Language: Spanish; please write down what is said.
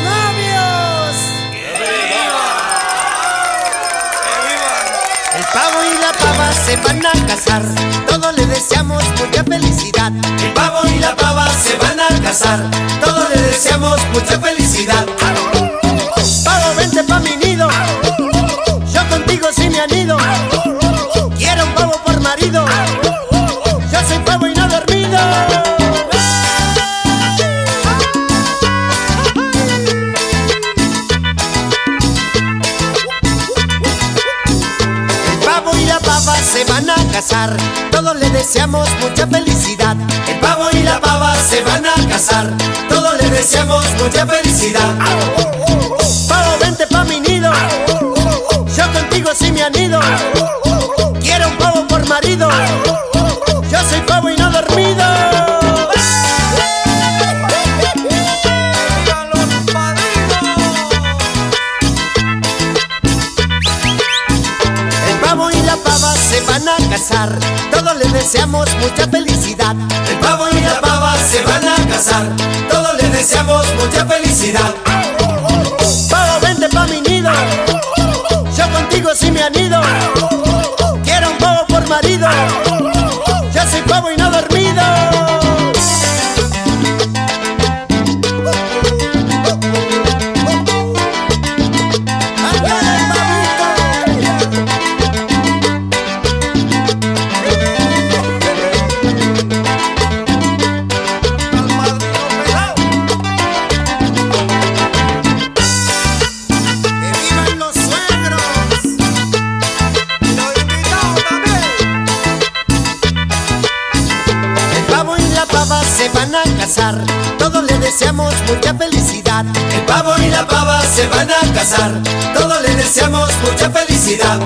novios! El pavo y la pava se van a casar, todos le deseamos mucha felicidad. El pavo y la pava se van a casar, todos le deseamos mucha felicidad. Van a casar, todos le deseamos mucha felicidad. El pavo y la pava se van a casar, todos le deseamos mucha felicidad. Pavo, vente pa' mi nido, yo contigo sí me anido. Se van a casar, todos le deseamos mucha felicidad. El pavo y la pava se van a casar, todos le deseamos mucha felicidad. Pavo, vente pa' mi nido, yo contigo sí me anido. Quiero un pavo por marido, pava se van a casar, todos le deseamos mucha felicidad. El pavo y la pava se van a casar, todos le deseamos mucha felicidad.